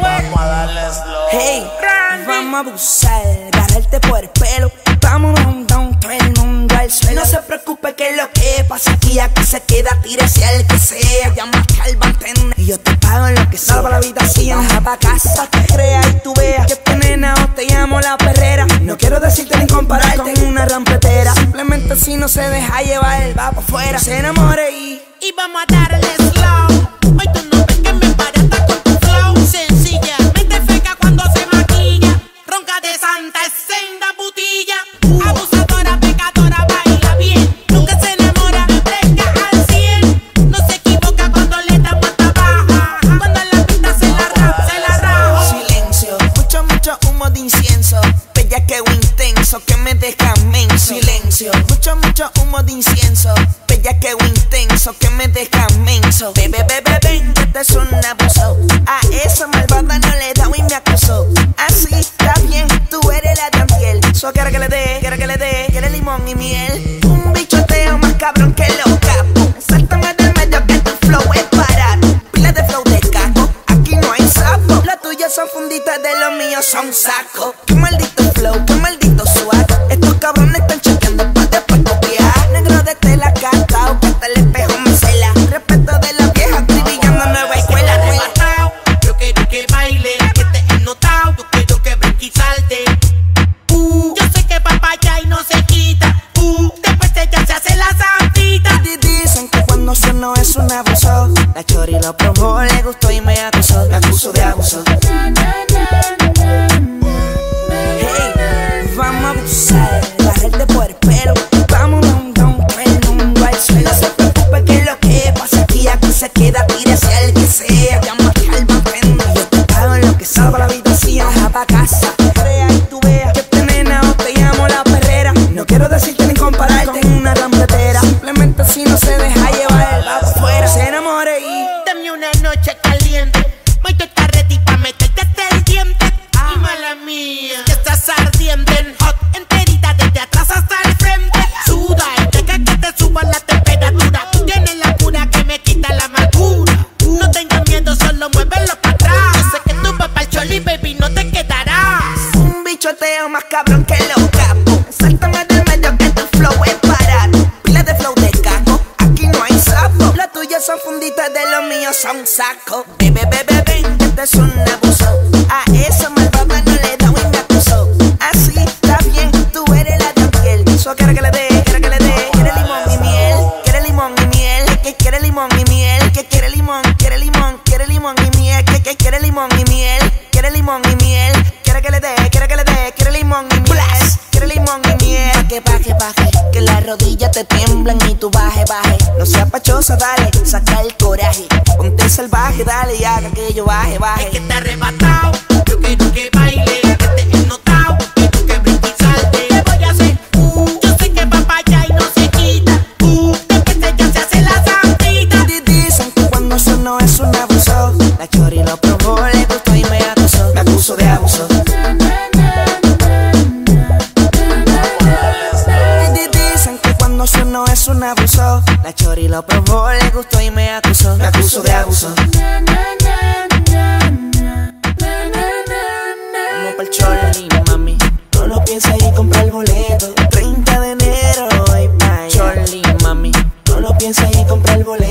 Vamos a darle slow. Hey, vamos a abusar, agarrarte por el pelo. Vamos un down, todo el mundo al suelo. No se preocupe que lo que pasa aquí, aquí se queda, tírese al que sea. Llama al bartender y yo te pago lo que sea. para la habitación, baja pa' casa, que creas y tú veas que te nena o te llamo la perrera. No quiero decirte ni compararte en una rampetera. Simplemente si no se deja llevar, va pa' afuera, se enamore y... Y vamos a darle slow. Mucho, mucho humo de incienso. Bella que intenso que me deja menso. Bebe, bebe, ven, que es un abuso. A esa malvada no le da y me acusó. Así está bien, tú eres la de Antiel. So quiere que le dé, quiere que le dé, quiere limón y miel. Un bichoteo más cabrón que los capos. Sáltame del medio que tu flow es barato. Pila de flow de caco, aquí no hay sapo. Las tuyas son funditas de los míos son sacos. Baby, no te quedarás. Un bichoteo más cabrón que los capos. Sáltame del medio que tu flow es barato. Pila de flow de caco, aquí no hay sapo. Las tuyas son funditas de los míos son sacos. Bebe, bebe, ven, que este es rodillas te tiemblan y tú baje, baje. No seas pachosa, dale, saca el coraje. Ponte salvaje, dale y haga que yo baje, Es baje. que te he abusó. La chori lo probó, le gustó y me acusó. Me acusó de abuso. Na, na, na, Como pa'l choli, mami. No lo piensa y compra el boleto. 30 de enero, hoy pa' Choli, mami. No lo piensa y compra el boleto.